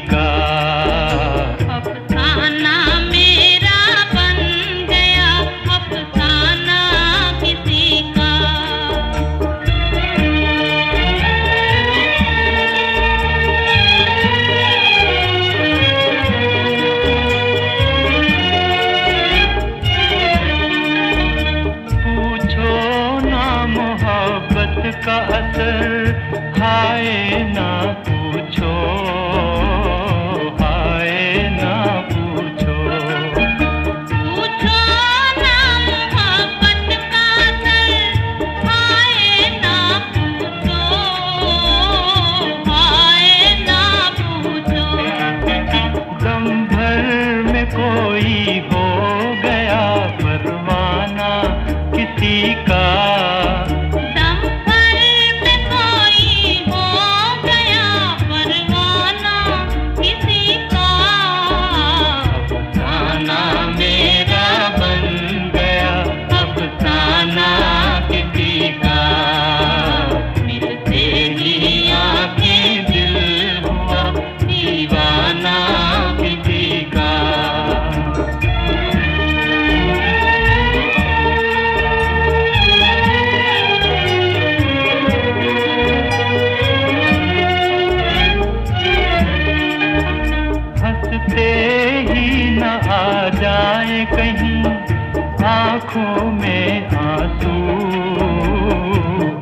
का கைகோ जाए कहीं आँखों में आँसू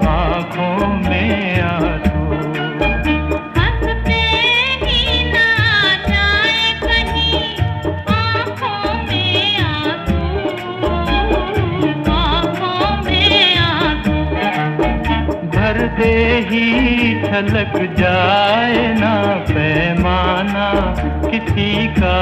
आँखों में आँसू। हँसते ना जाए कहीं आँखों में आँसू आँखों में आँसू। भर दे ही छलक जाए ना पैमाना किसी का।